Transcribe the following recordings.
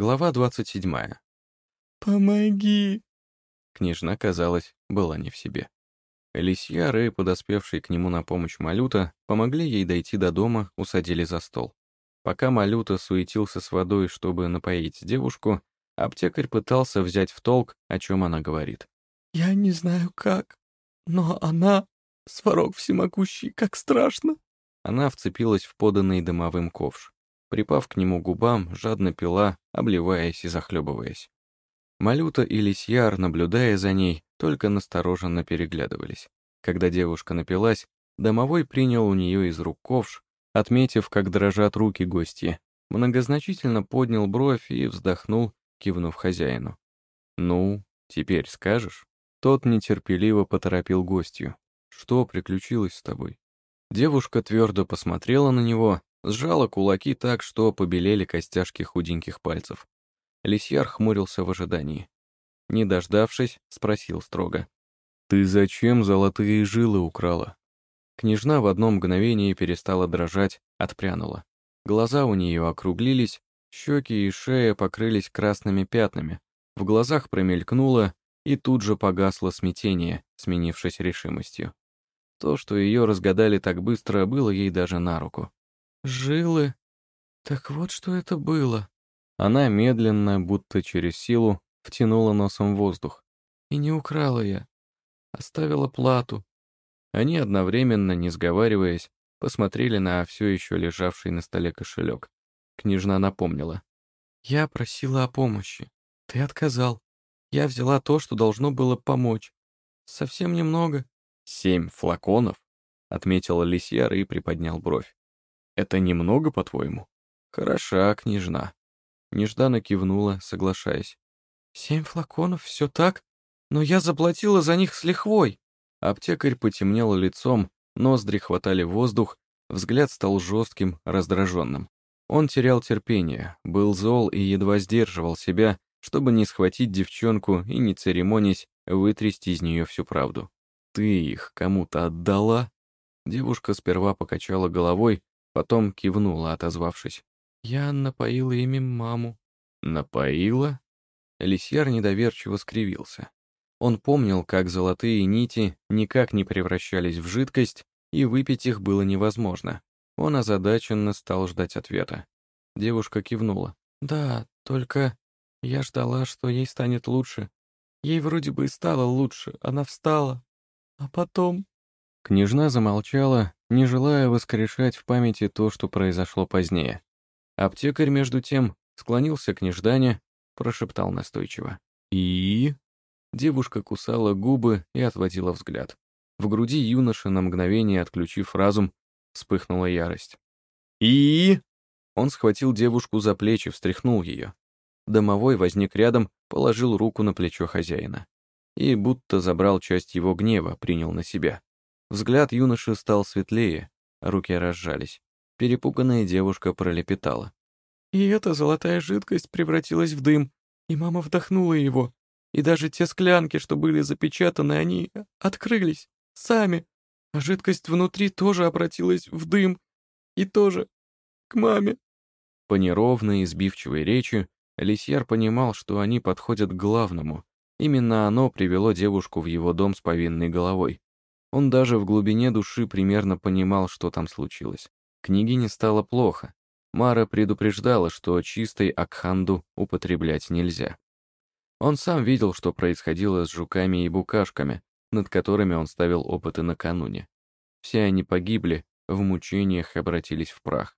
Глава 27. «Помоги!» Княжна, казалось, была не в себе. Лисьяр и подоспевший к нему на помощь Малюта помогли ей дойти до дома, усадили за стол. Пока Малюта суетился с водой, чтобы напоить девушку, аптекарь пытался взять в толк, о чем она говорит. «Я не знаю как, но она, сварог всемогущий, как страшно!» Она вцепилась в поданный дымовым ковш. Припав к нему губам, жадно пила, обливаясь и захлебываясь. Малюта и Лисьяр, наблюдая за ней, только настороженно переглядывались. Когда девушка напилась, домовой принял у нее из рук ковш, отметив, как дрожат руки гостья, многозначительно поднял бровь и вздохнул, кивнув хозяину. «Ну, теперь скажешь?» Тот нетерпеливо поторопил гостью. «Что приключилось с тобой?» Девушка твердо посмотрела на него, сжала кулаки так, что побелели костяшки худеньких пальцев. Лисьяр хмурился в ожидании. Не дождавшись, спросил строго. «Ты зачем золотые жилы украла?» Княжна в одно мгновение перестала дрожать, отпрянула. Глаза у нее округлились, щеки и шея покрылись красными пятнами. В глазах промелькнуло, и тут же погасло смятение, сменившись решимостью. То, что ее разгадали так быстро, было ей даже на руку. «Жилы? Так вот что это было!» Она медленно, будто через силу, втянула носом воздух. И не украла я. Оставила плату. Они одновременно, не сговариваясь, посмотрели на все еще лежавший на столе кошелек. Княжна напомнила. «Я просила о помощи. Ты отказал. Я взяла то, что должно было помочь. Совсем немного». «Семь флаконов?» — отметила Лисьяр и приподнял бровь. «Это немного, по-твоему?» «Хороша, княжна». Нежданно кивнула, соглашаясь. «Семь флаконов, все так? Но я заплатила за них с лихвой!» Аптекарь потемнел лицом, ноздри хватали воздух, взгляд стал жестким, раздраженным. Он терял терпение, был зол и едва сдерживал себя, чтобы не схватить девчонку и, не церемонясь, вытрясти из нее всю правду. «Ты их кому-то отдала?» Девушка сперва покачала головой, потом кивнула, отозвавшись. Я напоила ими маму. Напоила? Лисьяр недоверчиво скривился. Он помнил, как золотые нити никак не превращались в жидкость, и выпить их было невозможно. Он озадаченно стал ждать ответа. Девушка кивнула. «Да, только я ждала, что ей станет лучше. Ей вроде бы и стало лучше, она встала. А потом...» Княжна замолчала, не желая воскрешать в памяти то, что произошло позднее. Аптекарь, между тем, склонился к неждане, прошептал настойчиво. «И...» Девушка кусала губы и отводила взгляд. В груди юноши, на мгновение отключив разум, вспыхнула ярость. «И...» Он схватил девушку за плечи, встряхнул ее. Домовой возник рядом, положил руку на плечо хозяина. И будто забрал часть его гнева, принял на себя. Взгляд юноши стал светлее, руки разжались. Перепуганная девушка пролепетала. «И эта золотая жидкость превратилась в дым, и мама вдохнула его. И даже те склянки, что были запечатаны, они открылись, сами. А жидкость внутри тоже обратилась в дым. И тоже к маме». По неровной, избивчивой речи Лисьяр понимал, что они подходят к главному. Именно оно привело девушку в его дом с повинной головой. Он даже в глубине души примерно понимал, что там случилось. Княгине стало плохо. Мара предупреждала, что чистой Акханду употреблять нельзя. Он сам видел, что происходило с жуками и букашками, над которыми он ставил опыты накануне. Все они погибли, в мучениях обратились в прах.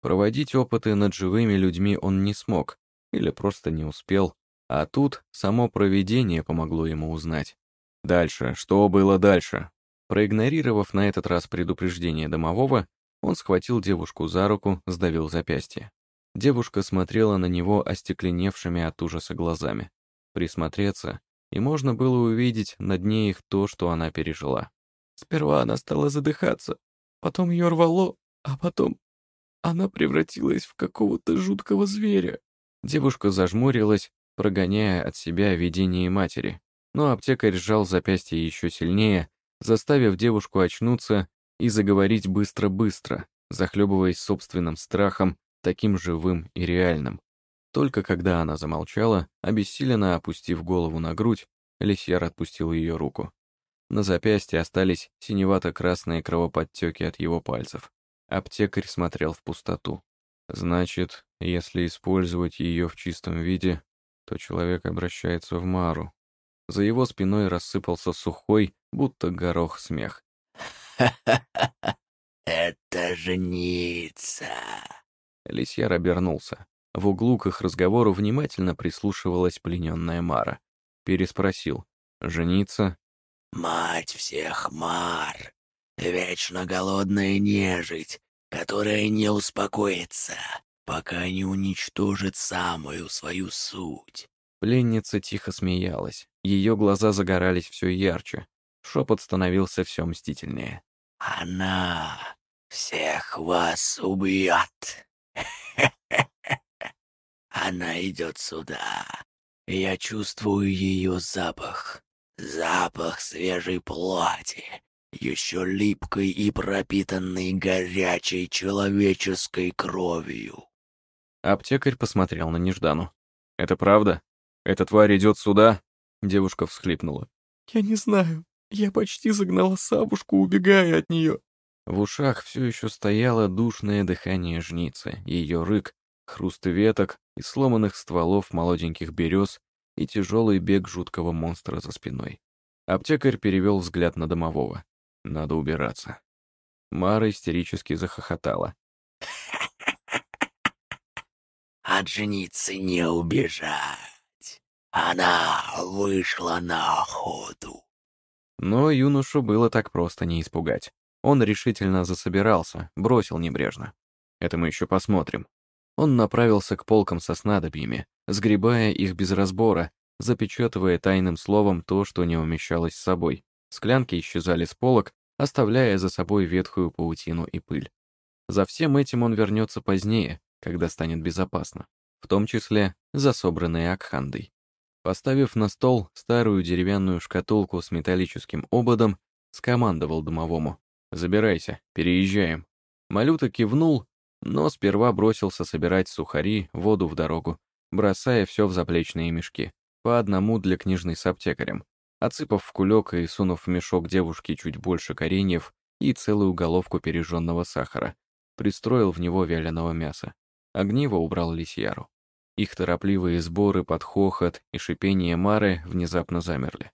Проводить опыты над живыми людьми он не смог, или просто не успел, а тут само провидение помогло ему узнать. Дальше, что было дальше? Проигнорировав на этот раз предупреждение домового, он схватил девушку за руку, сдавил запястье. Девушка смотрела на него остекленевшими от ужаса глазами. Присмотреться, и можно было увидеть на дне их то, что она пережила. Сперва она стала задыхаться, потом ее рвало, а потом она превратилась в какого-то жуткого зверя. Девушка зажмурилась, прогоняя от себя видение матери, но аптекарь сжал запястье еще сильнее, заставив девушку очнуться и заговорить быстро-быстро, захлебываясь собственным страхом, таким живым и реальным. Только когда она замолчала, обессиленно опустив голову на грудь, Лисьяр отпустил ее руку. На запястье остались синевато-красные кровоподтеки от его пальцев. Аптекарь смотрел в пустоту. Значит, если использовать ее в чистом виде, то человек обращается в Мару. За его спиной рассыпался сухой, будто горох смех. «Ха-ха-ха! Это жница!» Лисьяр обернулся. В углу к их разговору внимательно прислушивалась плененная Мара. Переспросил. «Жениться?» «Мать всех Мар! Вечно голодная нежить, которая не успокоится, пока не уничтожит самую свою суть. Пленница тихо смеялась. Ее глаза загорались все ярче. Шепот становился все мстительнее. «Она всех вас убьет! Она идет сюда. Я чувствую ее запах. Запах свежей плоти, еще липкой и пропитанной горячей человеческой кровью. Аптекарь посмотрел на Неждану. «Это правда? Эта тварь идет сюда?» Девушка всхлипнула. «Я не знаю. Я почти загнала сабушку, убегая от нее». В ушах все еще стояло душное дыхание жницы, ее рык, хруст веток и сломанных стволов молоденьких берез и тяжелый бег жуткого монстра за спиной. Аптекарь перевел взгляд на домового. Надо убираться. Мара истерически захохотала. От женицы не убежать. Она вышла на охоту. Но юношу было так просто не испугать. Он решительно засобирался, бросил небрежно. Это мы еще посмотрим. Он направился к полкам со снадобьями, сгребая их без разбора, запечатывая тайным словом то, что не умещалось с собой. Склянки исчезали с полок, оставляя за собой ветхую паутину и пыль. За всем этим он вернется позднее, когда станет безопасно, в том числе за собранные Акхандой. Поставив на стол старую деревянную шкатулку с металлическим ободом, скомандовал домовому. «Забирайся, переезжаем». Малюта кивнул, но сперва бросился собирать сухари, воду в дорогу, бросая все в заплечные мешки, по одному для книжной с аптекарем, отсыпав в кулек и сунув в мешок девушке чуть больше кореньев и целую головку пережженного сахара, пристроил в него вяленого мяса. Огниво убрал лисьяру. Их торопливые сборы под хохот и шипение Мары внезапно замерли.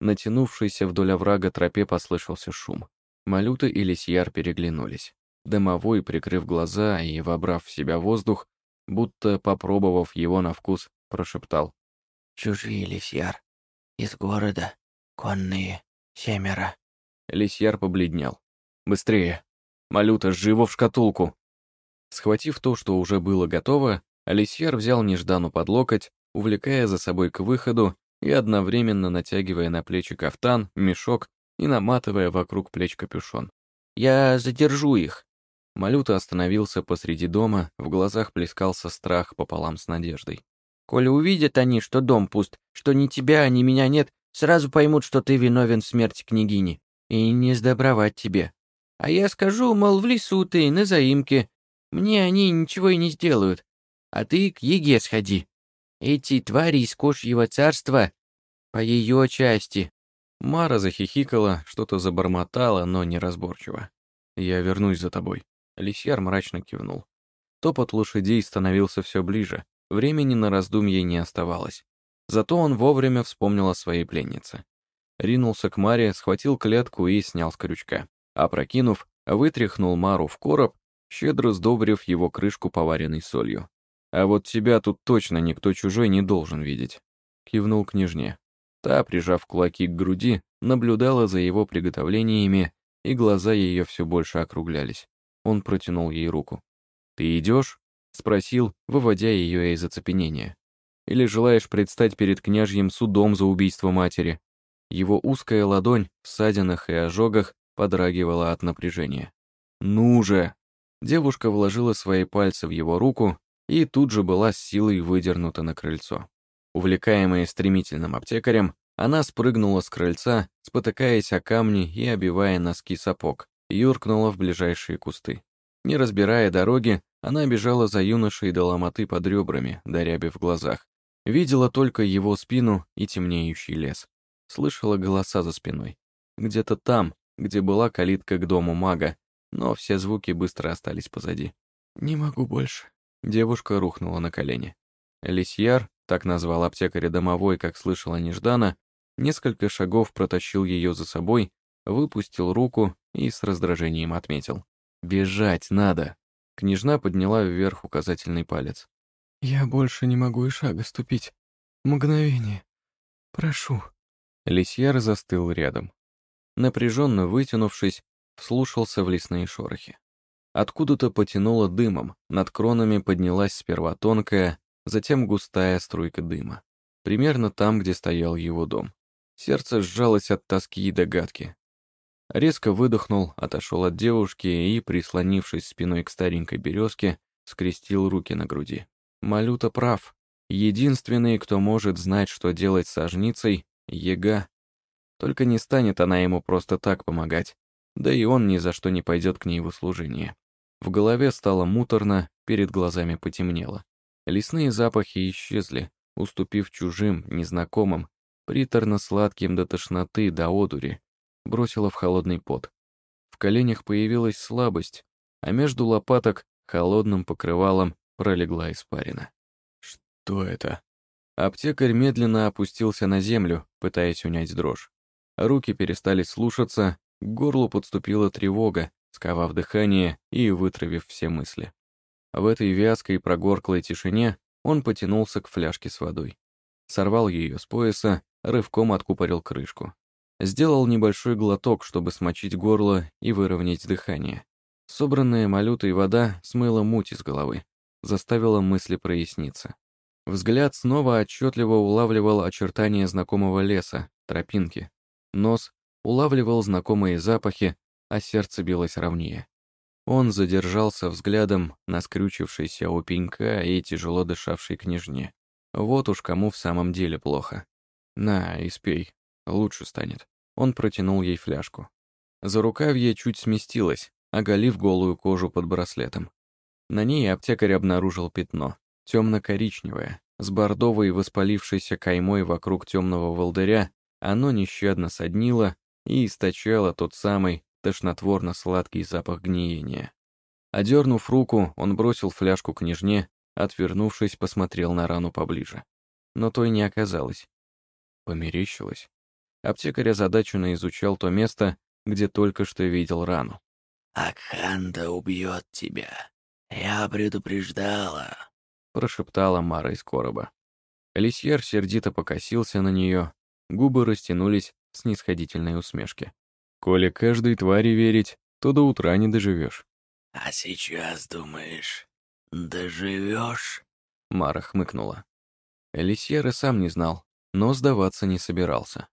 Натянувшийся вдоль оврага тропе послышался шум. Малюта и лисьяр переглянулись. Дымовой, прикрыв глаза и вобрав в себя воздух, будто попробовав его на вкус, прошептал. «Чужие, лисьяр. Из города. Конные. Семеро». Лисьяр побледнел. «Быстрее! Малюта, живо в шкатулку!» Схватив то, что уже было готово, Алисьер взял Неждану под локоть, увлекая за собой к выходу и одновременно натягивая на плечи кафтан, мешок и наматывая вокруг плеч капюшон. «Я задержу их!» Малюта остановился посреди дома, в глазах плескался страх пополам с надеждой. «Коли увидят они, что дом пуст, что ни тебя, ни меня нет, сразу поймут, что ты виновен в смерти княгини, и не сдобровать тебе. А я скажу, мол, в лесу ты, на заимке, мне они ничего и не сделают. А ты к Еге сходи. Эти твари из кошьего царства по ее части». Мара захихикала, что-то забормотала, но неразборчиво. «Я вернусь за тобой». Лисьяр мрачно кивнул. Топот лошадей становился все ближе, времени на раздумье не оставалось. Зато он вовремя вспомнил о своей пленнице. Ринулся к Маре, схватил клетку и снял с крючка. Опрокинув, вытряхнул Мару в короб щедро сдобрив его крышку поваренной солью. «А вот тебя тут точно никто чужой не должен видеть», — кивнул княжне. Та, прижав кулаки к груди, наблюдала за его приготовлениями, и глаза ее все больше округлялись. Он протянул ей руку. «Ты идешь?» — спросил, выводя ее из оцепенения. «Или желаешь предстать перед княжьим судом за убийство матери?» Его узкая ладонь в ссадинах и ожогах подрагивала от напряжения. «Ну же!» Девушка вложила свои пальцы в его руку и тут же была с силой выдернута на крыльцо. Увлекаемая стремительным аптекарем, она спрыгнула с крыльца, спотыкаясь о камни и обивая носки сапог, юркнула в ближайшие кусты. Не разбирая дороги, Она бежала за юношей до ломоты под ребрами, до ряби в глазах. Видела только его спину и темнеющий лес. Слышала голоса за спиной. Где-то там, где была калитка к дому мага, но все звуки быстро остались позади. «Не могу больше». Девушка рухнула на колени. Лисьяр, так назвал аптекаря домовой, как слышала Неждана, несколько шагов протащил ее за собой, выпустил руку и с раздражением отметил. «Бежать надо!» Княжна подняла вверх указательный палец. «Я больше не могу и шага ступить. Мгновение. Прошу». Лисьяр застыл рядом. Напряженно вытянувшись, вслушался в лесные шорохи. Откуда-то потянуло дымом, над кронами поднялась сперва тонкая, затем густая струйка дыма. Примерно там, где стоял его дом. Сердце сжалось от тоски и догадки. Резко выдохнул, отошел от девушки и, прислонившись спиной к старенькой березке, скрестил руки на груди. Малюта прав. Единственный, кто может знать, что делать с ожницей — Ега. Только не станет она ему просто так помогать. Да и он ни за что не пойдет к ней в услужение. В голове стало муторно, перед глазами потемнело. Лесные запахи исчезли, уступив чужим, незнакомым, приторно-сладким до тошноты, до одури, бросило в холодный пот. В коленях появилась слабость, а между лопаток холодным покрывалом пролегла испарина. Что это? Аптекарь медленно опустился на землю, пытаясь унять дрожь. Руки перестали слушаться, к горлу подступила тревога, сковав дыхание и вытравив все мысли. В этой вязкой прогорклой тишине он потянулся к фляжке с водой. Сорвал ее с пояса, рывком откупорил крышку. Сделал небольшой глоток, чтобы смочить горло и выровнять дыхание. Собранная малютой вода смыла муть из головы, заставила мысли проясниться. Взгляд снова отчетливо улавливал очертания знакомого леса, тропинки. Нос улавливал знакомые запахи, а сердце билось ровнее. Он задержался взглядом на скрючившейся у пенька и тяжело дышавшей княжне. Вот уж кому в самом деле плохо. На, испей, лучше станет. Он протянул ей фляжку. За рукавье чуть сместилась, оголив голую кожу под браслетом. На ней аптекарь обнаружил пятно, темно-коричневое, с бордовой воспалившейся каймой вокруг темного волдыря, оно нещадно соднило и источало тот самый тошнотворно-сладкий запах гниения. Одернув руку, он бросил фляжку княжне, отвернувшись, посмотрел на рану поближе. Но той не оказалось. Померещилось. Аптекарь озадаченно изучал то место, где только что видел рану. «Акханда убьет тебя. Я предупреждала», — прошептала Мара из короба. Лисьер сердито покосился на нее, губы растянулись в снисходительной усмешке. Коли каждой твари верить, то до утра не доживешь. «А сейчас, думаешь, доживешь?» Мара хмыкнула. Элисьер и сам не знал, но сдаваться не собирался.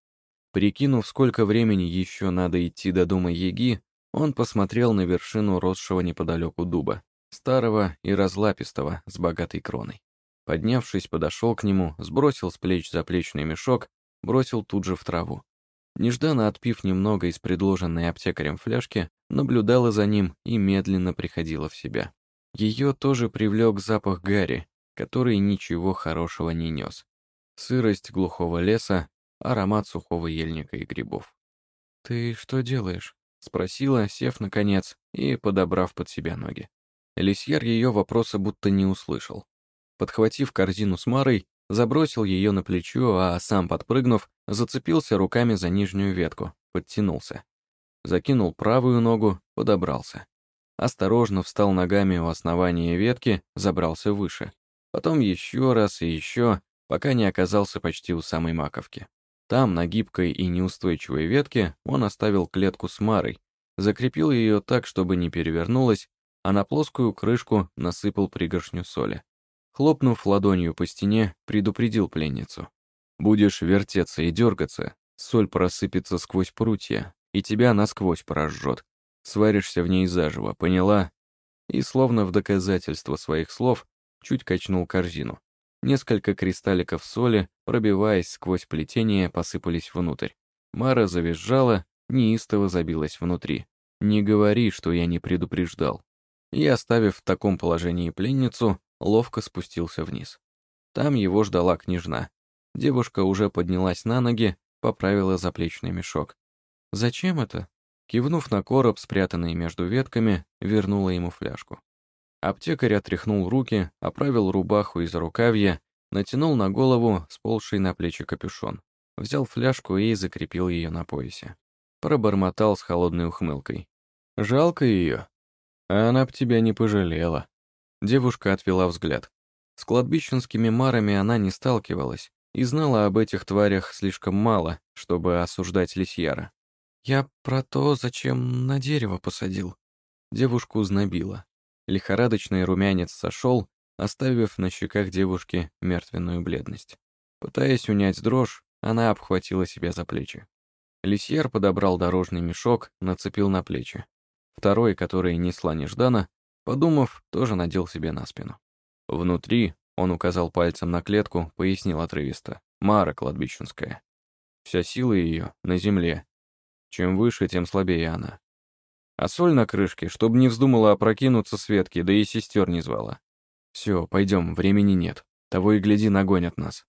Прикинув, сколько времени еще надо идти до дома Еги, он посмотрел на вершину росшего неподалеку дуба, старого и разлапистого, с богатой кроной. Поднявшись, подошел к нему, сбросил с плеч заплечный мешок, бросил тут же в траву. Нежданно отпив немного из предложенной аптекарем фляжки, наблюдала за ним и медленно приходила в себя. Ее тоже привлек запах гари, который ничего хорошего не нес. Сырость глухого леса, аромат сухого ельника и грибов. «Ты что делаешь?» — спросила, сев наконец и подобрав под себя ноги. Лисьер ее вопроса будто не услышал. Подхватив корзину с Марой, забросил ее на плечо, а сам, подпрыгнув, зацепился руками за нижнюю ветку, подтянулся. Закинул правую ногу, подобрался. Осторожно встал ногами у основания ветки, забрался выше. Потом еще раз и еще, пока не оказался почти у самой маковки. Там, на гибкой и неустойчивой ветке, он оставил клетку с Марой, закрепил ее так, чтобы не перевернулась, а на плоскую крышку насыпал пригоршню соли. Хлопнув ладонью по стене, предупредил пленницу. «Будешь вертеться и дергаться, соль просыпется сквозь прутья, и тебя насквозь прожжет. Сваришься в ней заживо, поняла?» И, словно в доказательство своих слов, чуть качнул корзину. Несколько кристалликов соли, пробиваясь сквозь плетение, посыпались внутрь. Мара завизжала, неистово забилась внутри. «Не говори, что я не предупреждал». и, оставив в таком положении пленницу, ловко спустился вниз. Там его ждала княжна. Девушка уже поднялась на ноги, поправила заплечный мешок. «Зачем это?» Кивнув на короб, спрятанный между ветками, вернула ему фляжку. Аптекарь отряхнул руки, оправил рубаху из рукавья, натянул на голову сползший на плечи капюшон, взял фляжку и закрепил ее на поясе. Пробормотал с холодной ухмылкой. «Жалко ее. Она б тебя не пожалела». Девушка отвела взгляд. С кладбищенскими марами она не сталкивалась и знала об этих тварях слишком мало, чтобы осуждать лисьяра. «Я про то, зачем на дерево посадил». Девушку знобило. Лихорадочный румянец сошел, оставив на щеках девушки мертвенную бледность. Пытаясь унять дрожь, она обхватила себя за плечи. Лисьер подобрал дорожный мешок, нацепил на плечи. Второй, который несла Неждана, подумав, тоже надел себе на спину. Внутри, он указал пальцем на клетку, пояснил отрывисто, Мара кладбищенская. Вся сила ее на земле, чем выше, тем слабее она. А соль на крышке, чтобы не вздумала опрокинуться с ветки, да и сестер не звала. Все, пойдем, времени нет. Того и гляди, нагонят нас.